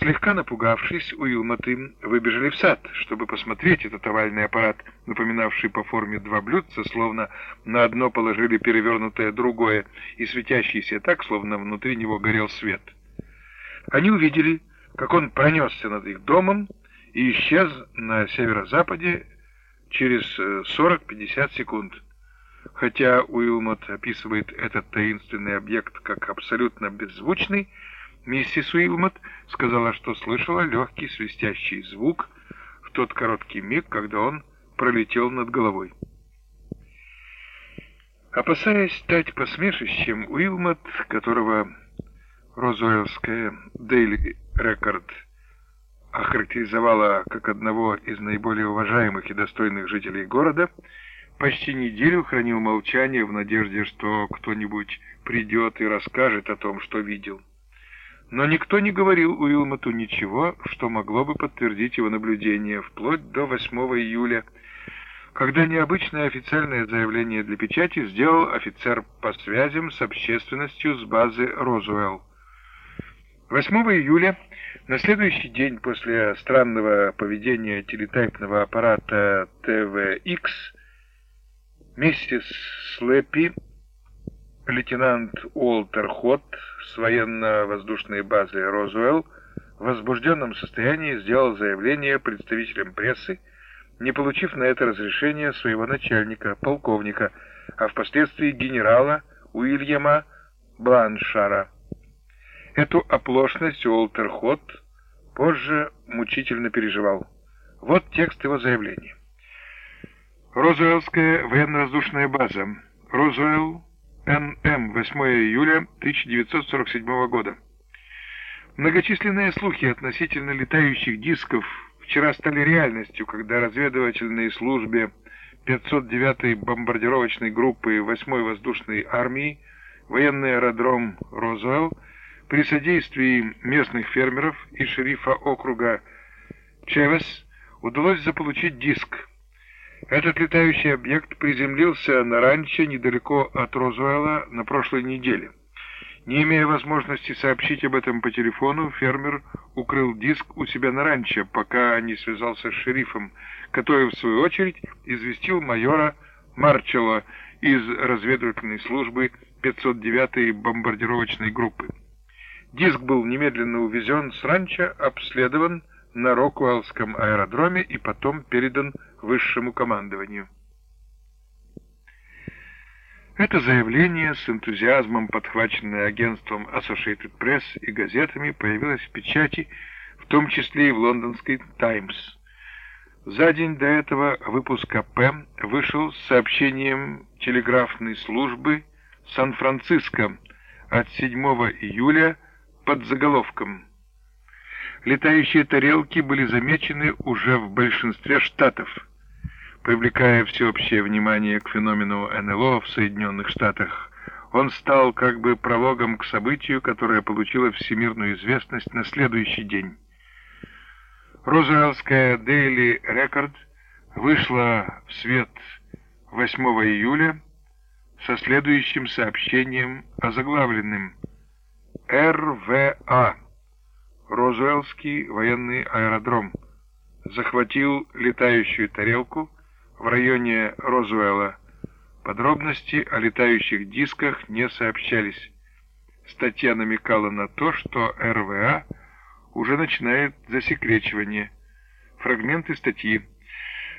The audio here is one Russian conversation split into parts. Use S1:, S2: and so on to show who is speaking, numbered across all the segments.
S1: Слегка напугавшись, Уилмоты выбежали в сад, чтобы посмотреть этот овальный аппарат, напоминавший по форме два блюдца, словно на одно положили перевернутое другое и светящееся так, словно внутри него горел свет. Они увидели, как он пронесся над их домом и исчез на северо-западе через 40-50 секунд. Хотя Уилмот описывает этот таинственный объект как абсолютно беззвучный, Миссис Уилмот сказала, что слышала легкий свистящий звук в тот короткий миг, когда он пролетел над головой. Опасаясь стать посмешищем, Уилмот, которого Розуэллская Daily Record охарактеризовала как одного из наиболее уважаемых и достойных жителей города, почти неделю хранил молчание в надежде, что кто-нибудь придет и расскажет о том, что видел. Но никто не говорил Уилмоту ничего, что могло бы подтвердить его наблюдение, вплоть до 8 июля, когда необычное официальное заявление для печати сделал офицер по связям с общественностью с базы Розуэлл. 8 июля, на следующий день после странного поведения телетайпного аппарата ТВХ, миссис Слэппи лейтенант Уолтер Хотт с военно-воздушной базы Розуэлл в возбужденном состоянии сделал заявление представителям прессы, не получив на это разрешения своего начальника, полковника, а впоследствии генерала Уильяма Бланшара. Эту оплошность Уолтер Хотт позже мучительно переживал. Вот текст его заявления. Розуэллская военно-воздушная база. Розуэлл, НМ, 8 июля 1947 года. Многочисленные слухи относительно летающих дисков вчера стали реальностью, когда разведывательные службы 509-й бомбардировочной группы 8-й воздушной армии военный аэродром Розуэлл при содействии местных фермеров и шерифа округа Чевес удалось заполучить диск, этот летающий объект приземлился на ранчо недалеко от Розуэлла на прошлой неделе. Не имея возможности сообщить об этом по телефону, фермер укрыл диск у себя на ранчо, пока не связался с шерифом, который, в свою очередь, известил майора Марчелла из разведывательной службы 509-й бомбардировочной группы. Диск был немедленно увезен с ранчо, обследован на Рокуэллском аэродроме и потом передан высшему командованию. Это заявление с энтузиазмом, подхваченное агентством Associated Press и газетами, появилось в печати, в том числе и в лондонской «Таймс». За день до этого выпуск АП вышел с сообщением телеграфной службы Сан-Франциско от 7 июля под заголовком «Летающие тарелки были замечены уже в большинстве штатов» привлекая всеобщее внимание к феномену НЛО в Соединенных Штатах, он стал как бы прологом к событию, которое получило всемирную известность на следующий день. Розуэллская Daily Record вышла в свет 8 июля со следующим сообщением озаглавленным РВА Розуэллский военный аэродром захватил летающую тарелку в районе Розуэлла. Подробности о летающих дисках не сообщались. Статья намекала на то, что РВА уже начинает засекречивание. Фрагменты статьи.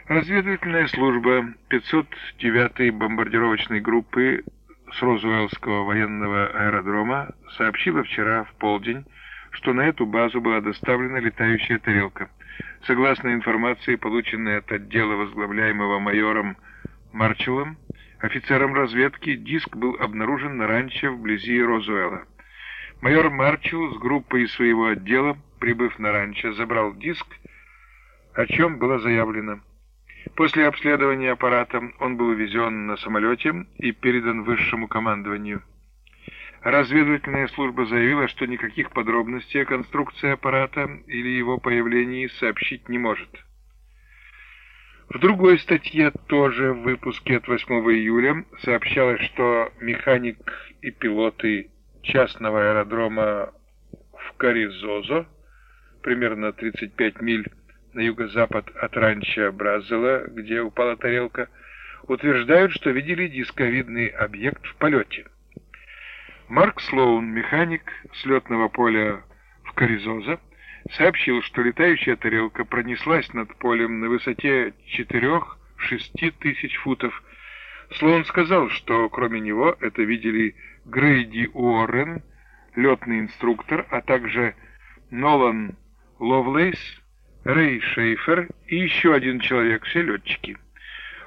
S1: Разведывательная служба 509-й бомбардировочной группы с Розуэллского военного аэродрома сообщила вчера в полдень, что на эту базу была доставлена летающая тарелка. Согласно информации, полученной от отдела, возглавляемого майором Марчеллом, офицером разведки, диск был обнаружен на ранчо вблизи Розуэлла. Майор Марчелл с группой своего отдела, прибыв на ранчо, забрал диск, о чем было заявлено. После обследования аппарата он был увезен на самолете и передан высшему командованию. Разведывательная служба заявила, что никаких подробностей о конструкции аппарата или его появлении сообщить не может. В другой статье, тоже в выпуске от 8 июля, сообщалось, что механик и пилоты частного аэродрома в Каризозо примерно 35 миль на юго-запад от ранчо Браззела, где упала тарелка, утверждают, что видели дисковидный объект в полете. Марк Слоун, механик с летного поля в Коризоза, сообщил, что летающая тарелка пронеслась над полем на высоте 4-6 тысяч футов. Слоун сказал, что кроме него это видели Грейди Уоррен, летный инструктор, а также Нолан Ловлейс, Рэй Шейфер и еще один человек, все летчики.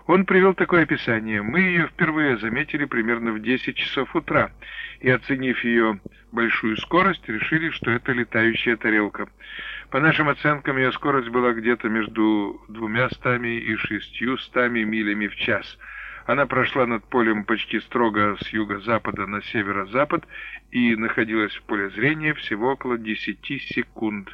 S1: Он привел такое описание. Мы ее впервые заметили примерно в 10 часов утра, и, оценив ее большую скорость, решили, что это летающая тарелка. По нашим оценкам, ее скорость была где-то между двумя стами и шестью стами милями в час. Она прошла над полем почти строго с юго-запада на северо-запад и находилась в поле зрения всего около 10 секунд.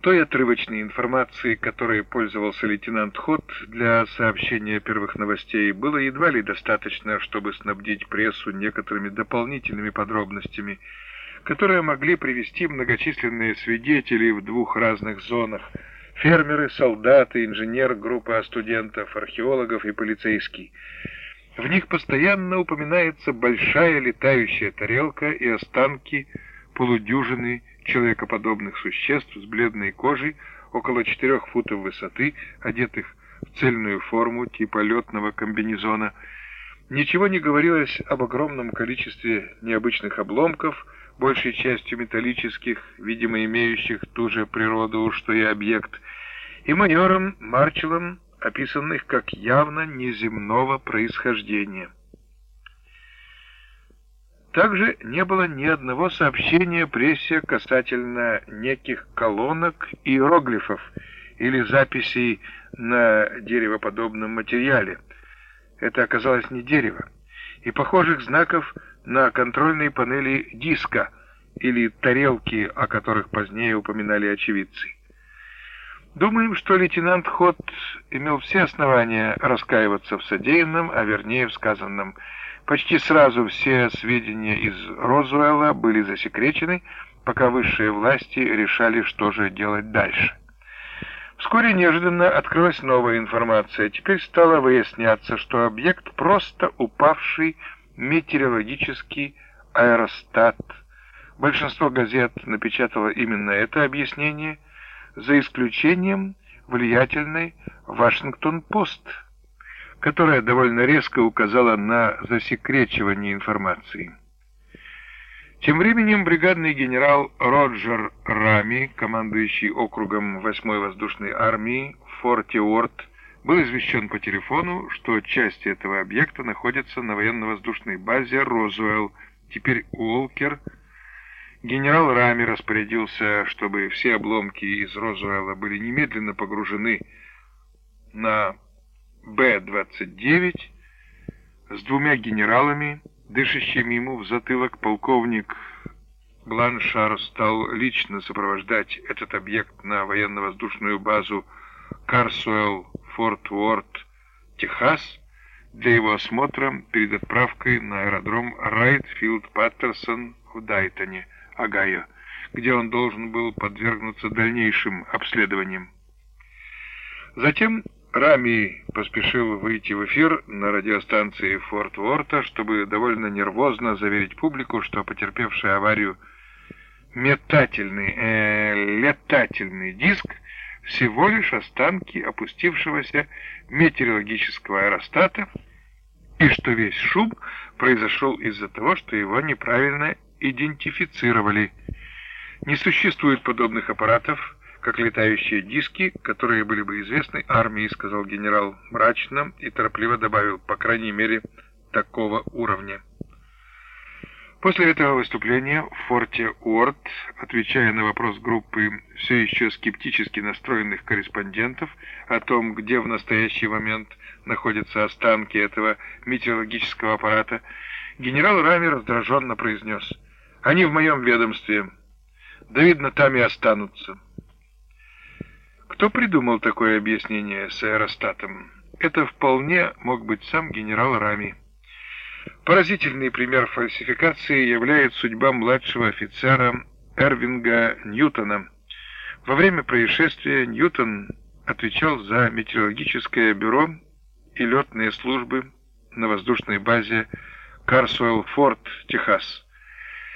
S1: Той отрывочной информации, которой пользовался лейтенант Хот для сообщения первых новостей, было едва ли достаточно, чтобы снабдить прессу некоторыми дополнительными подробностями, которые могли привести многочисленные свидетели в двух разных зонах – фермеры, солдаты, инженер, группа студентов, археологов и полицейский. В них постоянно упоминается большая летающая тарелка и останки полудюжины человекоподобных существ с бледной кожей около четырех футов высоты, одетых в цельную форму типа летного комбинезона. Ничего не говорилось об огромном количестве необычных обломков, большей частью металлических, видимо имеющих ту же природу, что и объект, и майором Марчеллом, описанных как явно неземного происхождения. Также не было ни одного сообщения прессе касательно неких колонок иероглифов или записей на деревоподобном материале. Это оказалось не дерево. И похожих знаков на контрольной панели диска или тарелки, о которых позднее упоминали очевидцы. Думаем, что лейтенант Хот имел все основания раскаиваться в содеянном, а вернее в сказанном – Почти сразу все сведения из Розуэлла были засекречены, пока высшие власти решали, что же делать дальше. Вскоре неожиданно открылась новая информация. Теперь стало выясняться, что объект просто упавший метеорологический аэростат. Большинство газет напечатало именно это объяснение, за исключением влиятельной «Вашингтон-Пост», которая довольно резко указала на засекречивание информации. Тем временем бригадный генерал Роджер Рами, командующий округом 8-й воздушной армии в форте Уорд, был извещен по телефону, что части этого объекта находятся на военно-воздушной базе Розуэлл, теперь Уолкер. Генерал Рами распорядился, чтобы все обломки из Розуэлла были немедленно погружены на Б-29 с двумя генералами, дышащими ему в затылок, полковник Бланшар стал лично сопровождать этот объект на военно-воздушную базу Карсуэлл, Форт Уорд, Техас, для его осмотра перед отправкой на аэродром Райтфилд Паттерсон в Дайтоне, Огайо, где он должен был подвергнуться дальнейшим обследованиям. Затем Рами поспешил выйти в эфир на радиостанции Форт Уорта, чтобы довольно нервозно заверить публику, что потерпевший аварию метательный, э, летательный диск всего лишь останки опустившегося метеорологического аэростата, и что весь шум произошел из-за того, что его неправильно идентифицировали. Не существует подобных аппаратов, как летающие диски, которые были бы известны армии, сказал генерал мрачно и торопливо добавил, по крайней мере, такого уровня. После этого выступления в форте Уорд, отвечая на вопрос группы все еще скептически настроенных корреспондентов о том, где в настоящий момент находятся останки этого метеорологического аппарата, генерал Рами раздраженно произнес «Они в моем ведомстве. Да, видно, там и останутся». Кто придумал такое объяснение с аэростатом? Это вполне мог быть сам генерал Рами. Поразительный пример фальсификации является судьба младшего офицера Эрвинга Ньютона. Во время происшествия Ньютон отвечал за метеорологическое бюро и летные службы на воздушной базе Карсуэлл-Форт, Техас.